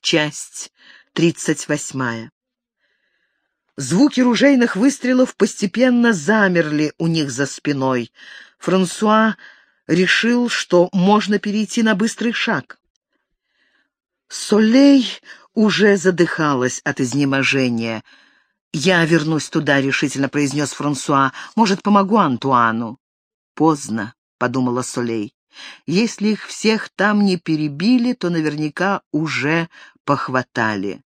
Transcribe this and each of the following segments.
Часть тридцать восьмая. Звуки ружейных выстрелов постепенно замерли у них за спиной. Франсуа решил, что можно перейти на быстрый шаг. Солей уже задыхалась от изнеможения. «Я вернусь туда», — решительно произнес Франсуа. «Может, помогу Антуану?» «Поздно», — подумала Солей. «Если их всех там не перебили, то наверняка уже похватали».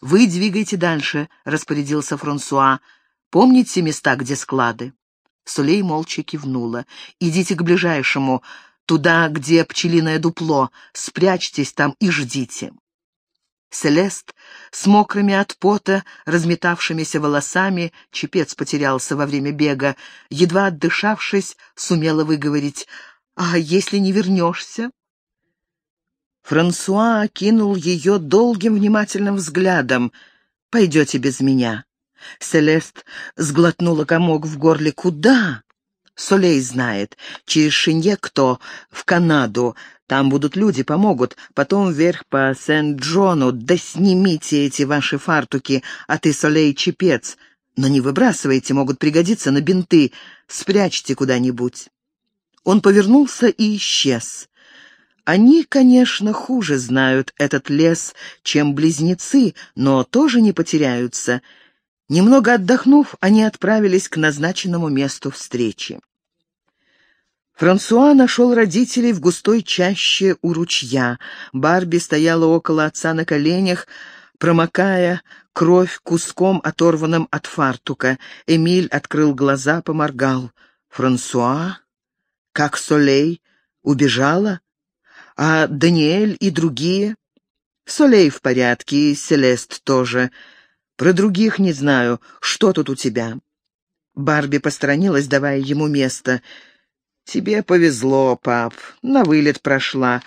«Вы двигайте дальше», — распорядился Франсуа. «Помните места, где склады?» Солей молча кивнула. «Идите к ближайшему, туда, где пчелиное дупло. Спрячьтесь там и ждите». Селест с мокрыми от пота, разметавшимися волосами, чепец потерялся во время бега, едва отдышавшись, сумела выговорить «А если не вернешься?» Франсуа окинул ее долгим внимательным взглядом. «Пойдете без меня». Селест сглотнула комок в горле. «Куда?» Солей знает. Через Шинье-Кто, в Канаду. Там будут люди, помогут. Потом вверх по Сент-Джону. Да снимите эти ваши фартуки, а ты, Солей, чепец. Но не выбрасывайте, могут пригодиться на бинты. Спрячьте куда-нибудь. Он повернулся и исчез. Они, конечно, хуже знают этот лес, чем близнецы, но тоже не потеряются. Немного отдохнув, они отправились к назначенному месту встречи. Франсуа нашел родителей в густой чаще у ручья. Барби стояла около отца на коленях, промокая кровь куском, оторванным от фартука. Эмиль открыл глаза, поморгал. «Франсуа? Как Солей? Убежала? А Даниэль и другие?» «Солей в порядке, и Селест тоже. Про других не знаю. Что тут у тебя?» Барби посторонилась, давая ему место — «Тебе повезло, пап, на вылет прошла.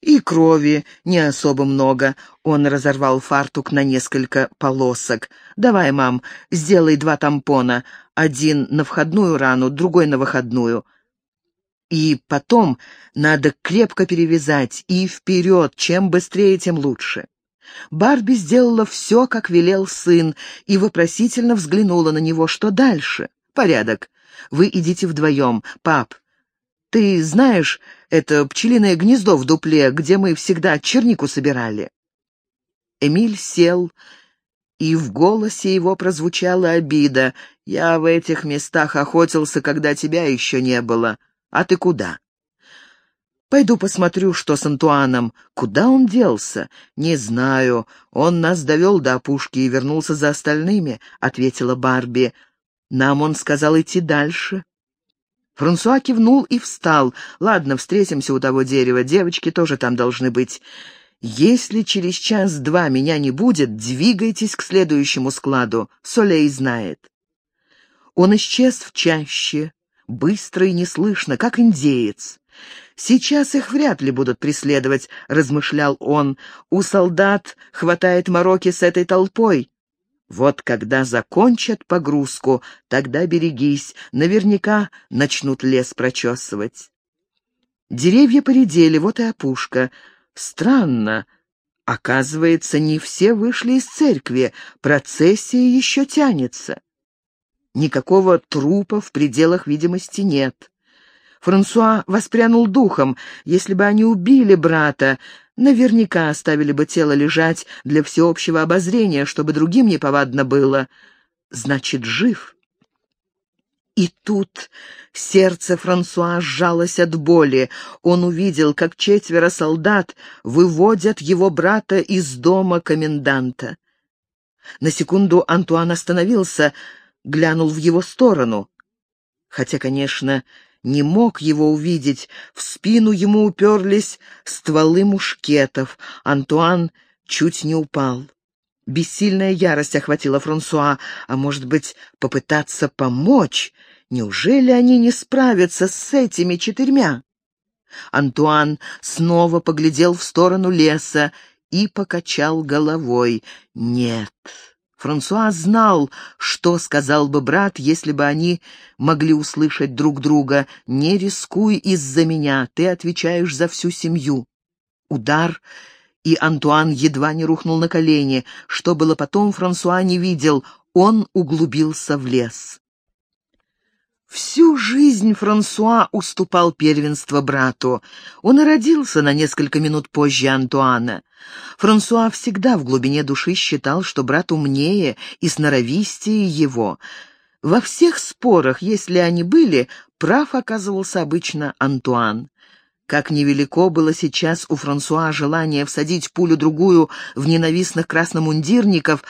И крови не особо много». Он разорвал фартук на несколько полосок. «Давай, мам, сделай два тампона. Один на входную рану, другой на выходную». И потом надо крепко перевязать, и вперед, чем быстрее, тем лучше. Барби сделала все, как велел сын, и вопросительно взглянула на него, что дальше. «Порядок. Вы идите вдвоем. Пап, ты знаешь это пчелиное гнездо в дупле, где мы всегда чернику собирали?» Эмиль сел, и в голосе его прозвучала обида. «Я в этих местах охотился, когда тебя еще не было. А ты куда?» «Пойду посмотрю, что с Антуаном. Куда он делся?» «Не знаю. Он нас довел до опушки и вернулся за остальными», — ответила Барби. «Нам он сказал идти дальше». Франсуа кивнул и встал. «Ладно, встретимся у того дерева, девочки тоже там должны быть. Если через час-два меня не будет, двигайтесь к следующему складу. Солей знает». Он исчез в чаще, быстро и неслышно, как индеец. «Сейчас их вряд ли будут преследовать», — размышлял он. «У солдат хватает мороки с этой толпой. Вот когда закончат погрузку, тогда берегись, наверняка начнут лес прочесывать. Деревья поредели, вот и опушка. Странно. Оказывается, не все вышли из церкви, процессия еще тянется. Никакого трупа в пределах видимости нет. Франсуа воспрянул духом. Если бы они убили брата, наверняка оставили бы тело лежать для всеобщего обозрения, чтобы другим неповадно было. Значит, жив. И тут сердце Франсуа сжалось от боли. Он увидел, как четверо солдат выводят его брата из дома коменданта. На секунду Антуан остановился, глянул в его сторону. Хотя, конечно, не мог его увидеть. В спину ему уперлись стволы мушкетов. Антуан чуть не упал. Бессильная ярость охватила Франсуа. А может быть, попытаться помочь? Неужели они не справятся с этими четырьмя? Антуан снова поглядел в сторону леса и покачал головой. «Нет, Франсуа знал, что сказал бы брат, если бы они могли услышать друг друга. «Не рискуй из-за меня, ты отвечаешь за всю семью». Удар, и Антуан едва не рухнул на колени. Что было потом, Франсуа не видел, он углубился в лес. Всю жизнь Франсуа уступал первенство брату. Он и родился на несколько минут позже Антуана. Франсуа всегда в глубине души считал, что брат умнее и сноровистее его. Во всех спорах, если они были, прав оказывался обычно Антуан. Как невелико было сейчас у Франсуа желание всадить пулю-другую в ненавистных красномундирников,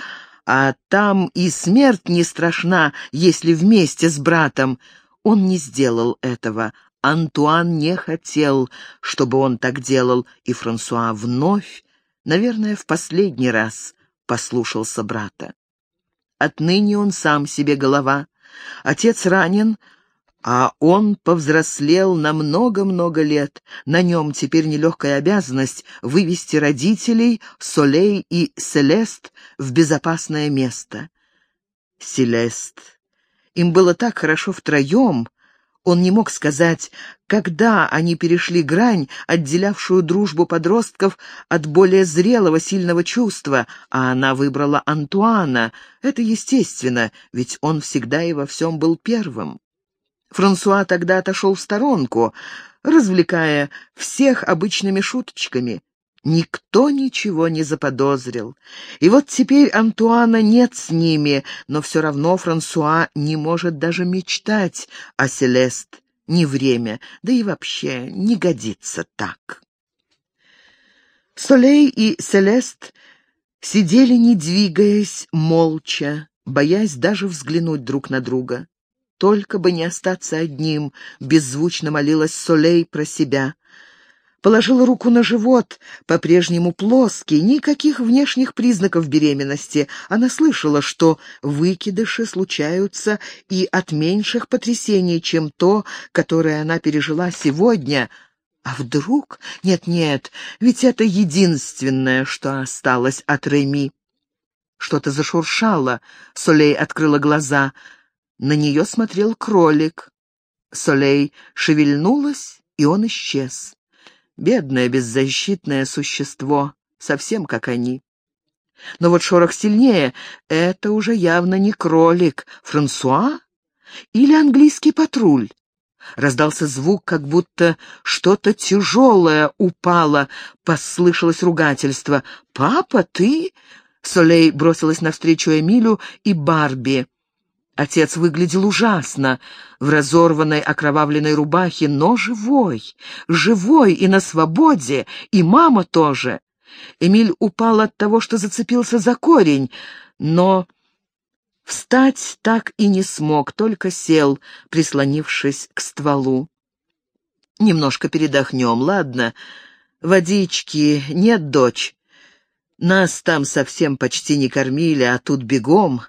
а там и смерть не страшна, если вместе с братом. Он не сделал этого. Антуан не хотел, чтобы он так делал, и Франсуа вновь, наверное, в последний раз послушался брата. Отныне он сам себе голова. Отец ранен, а он повзрослел на много-много лет. На нем теперь нелегкая обязанность вывести родителей, Солей и Селест в безопасное место. Селест. Им было так хорошо втроем. Он не мог сказать, когда они перешли грань, отделявшую дружбу подростков от более зрелого сильного чувства, а она выбрала Антуана. Это естественно, ведь он всегда и во всем был первым. Франсуа тогда отошел в сторонку, развлекая всех обычными шуточками. Никто ничего не заподозрил. И вот теперь Антуана нет с ними, но все равно Франсуа не может даже мечтать о Селест. Не время, да и вообще не годится так. Солей и Селест сидели, не двигаясь, молча, боясь даже взглянуть друг на друга. Только бы не остаться одним, беззвучно молилась Солей про себя. Положила руку на живот, по-прежнему плоский, никаких внешних признаков беременности. Она слышала, что выкидыши случаются и от меньших потрясений, чем то, которое она пережила сегодня. А вдруг? Нет-нет, ведь это единственное, что осталось от Реми. Что-то зашуршало. Солей открыла глаза — на нее смотрел кролик. Солей шевельнулась, и он исчез. Бедное беззащитное существо, совсем как они. Но вот шорох сильнее. Это уже явно не кролик. Франсуа? Или английский патруль? Раздался звук, как будто что-то тяжелое упало. Послышалось ругательство. «Папа, ты?» Солей бросилась навстречу Эмилю и Барби. Отец выглядел ужасно, в разорванной окровавленной рубахе, но живой, живой и на свободе, и мама тоже. Эмиль упал от того, что зацепился за корень, но встать так и не смог, только сел, прислонившись к стволу. «Немножко передохнем, ладно? Водички нет, дочь. Нас там совсем почти не кормили, а тут бегом».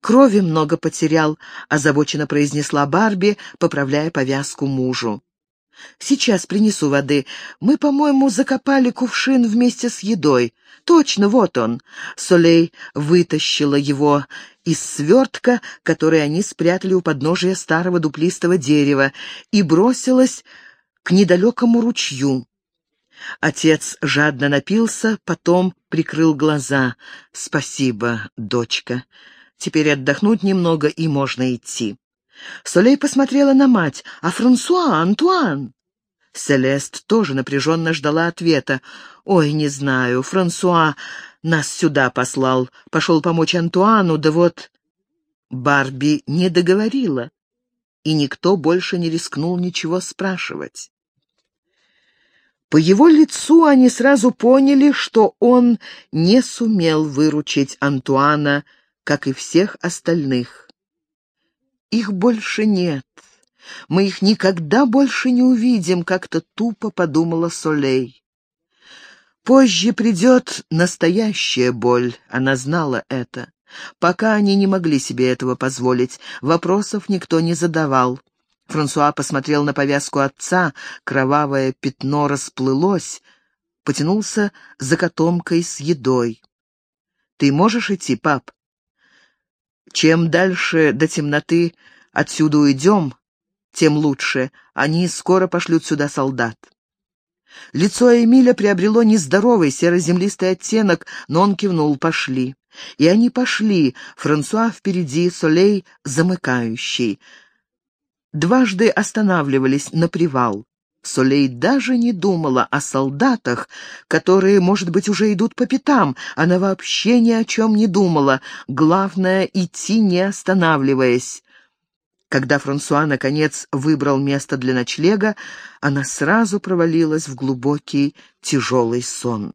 «Крови много потерял», — озабоченно произнесла Барби, поправляя повязку мужу. «Сейчас принесу воды. Мы, по-моему, закопали кувшин вместе с едой. Точно, вот он». Солей вытащила его из свертка, который они спрятали у подножия старого дуплистого дерева, и бросилась к недалекому ручью. Отец жадно напился, потом прикрыл глаза. «Спасибо, дочка». Теперь отдохнуть немного, и можно идти. Солей посмотрела на мать. «А Франсуа, Антуан?» Селест тоже напряженно ждала ответа. «Ой, не знаю, Франсуа нас сюда послал. Пошел помочь Антуану, да вот...» Барби не договорила, и никто больше не рискнул ничего спрашивать. По его лицу они сразу поняли, что он не сумел выручить Антуана как и всех остальных. Их больше нет. Мы их никогда больше не увидим, как-то тупо подумала Солей. Позже придет настоящая боль, она знала это. Пока они не могли себе этого позволить, вопросов никто не задавал. Франсуа посмотрел на повязку отца, кровавое пятно расплылось, потянулся за котомкой с едой. «Ты можешь идти, пап?» Чем дальше до темноты отсюда уйдем, тем лучше. Они скоро пошлют сюда солдат. Лицо Эмиля приобрело нездоровый серо-землистый оттенок, но он кивнул «пошли». И они пошли, Франсуа впереди, Солей замыкающий. Дважды останавливались на привал. Солей даже не думала о солдатах, которые, может быть, уже идут по пятам. Она вообще ни о чем не думала. Главное — идти, не останавливаясь. Когда Франсуа, наконец, выбрал место для ночлега, она сразу провалилась в глубокий, тяжелый сон.